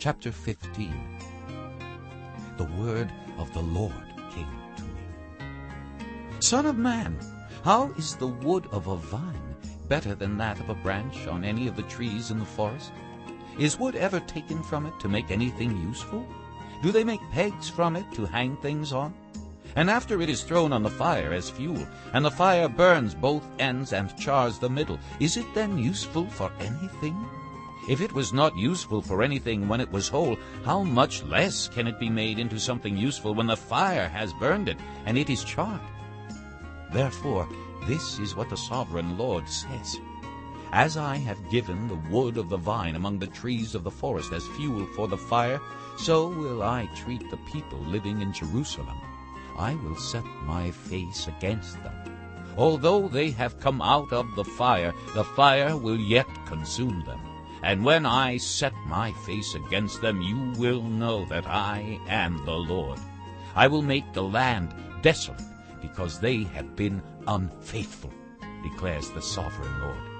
Chapter 15 The word of the Lord came to me. Son of man, how is the wood of a vine better than that of a branch on any of the trees in the forest? Is wood ever taken from it to make anything useful? Do they make pegs from it to hang things on? And after it is thrown on the fire as fuel, and the fire burns both ends and chars the middle, is it then useful for anything? If it was not useful for anything when it was whole, how much less can it be made into something useful when the fire has burned it and it is charred? Therefore, this is what the sovereign Lord says. As I have given the wood of the vine among the trees of the forest as fuel for the fire, so will I treat the people living in Jerusalem. I will set my face against them. Although they have come out of the fire, the fire will yet consume them. And when I set my face against them, you will know that I am the Lord. I will make the land desolate, because they have been unfaithful, declares the sovereign Lord.